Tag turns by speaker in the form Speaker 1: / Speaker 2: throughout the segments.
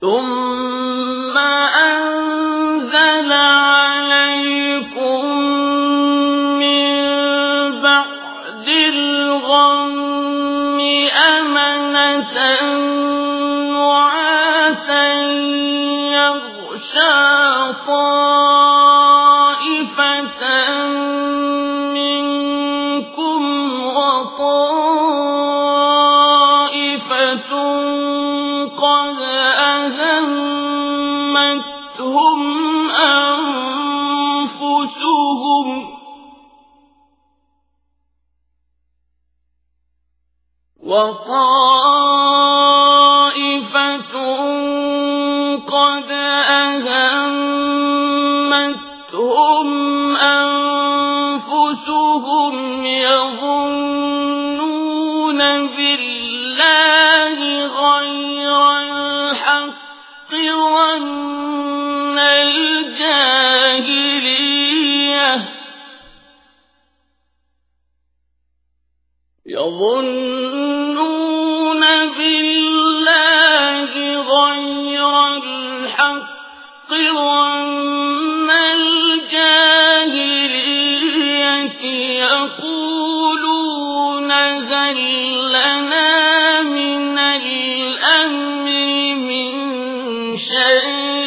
Speaker 1: ثم أنزل عليكم من بعد الغم أمنة نعاسا يغشى أهمتهم وطائفة قد أهمتهم أنفسهم يظنون بالله غير الحق ظن الجاهلية يظنون ظن الجاهلية يقولون هل من الأمر من شيء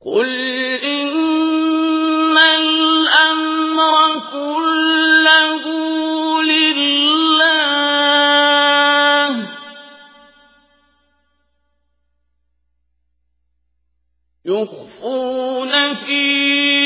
Speaker 1: قل يخفون في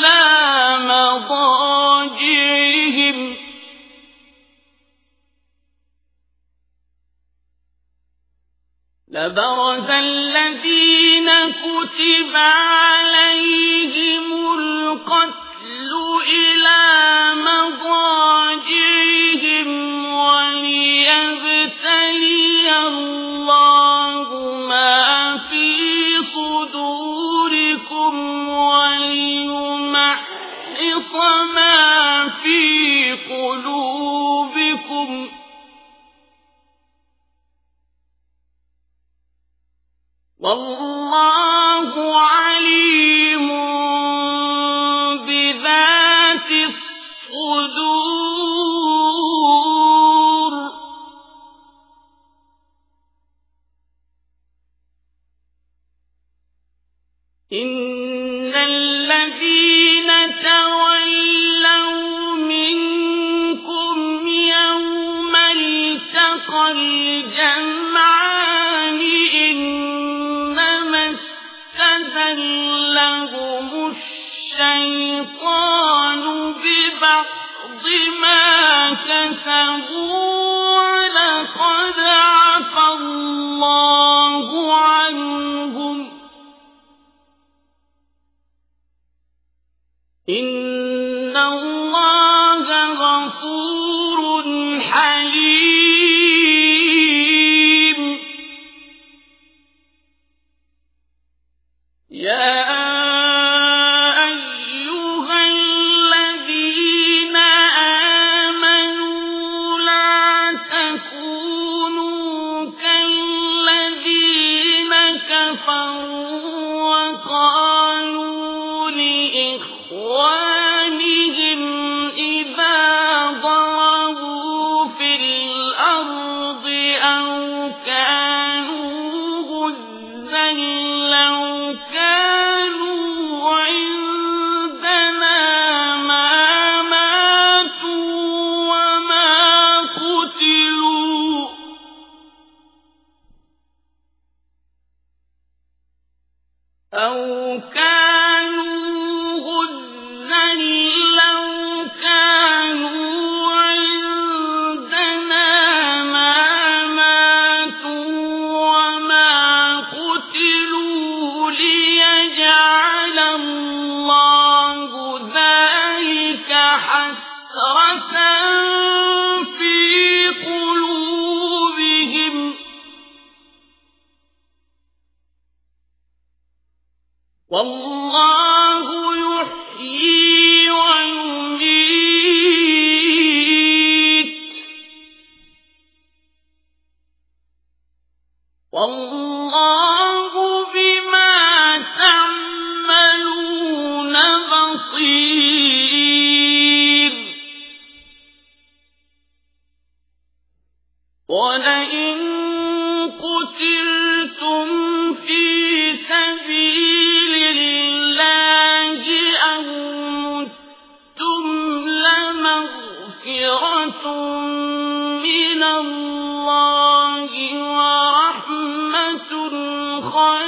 Speaker 1: لبرز الذين كتب عليهم القتل إلى مضاجعهم. الصدور. إن الذين تولوا منكم يوم التقى الجمعان إنما استذلهم الشيطان. ما إخوانهم إذا ضربوا في الأرض أو كانوا غزا لو كانوا عندنا ما ماتوا وما قتلوا. أو كانوا بصير ولئن قتلتم في سبيل الله أو متم لمغفرة من الله ورحمة خير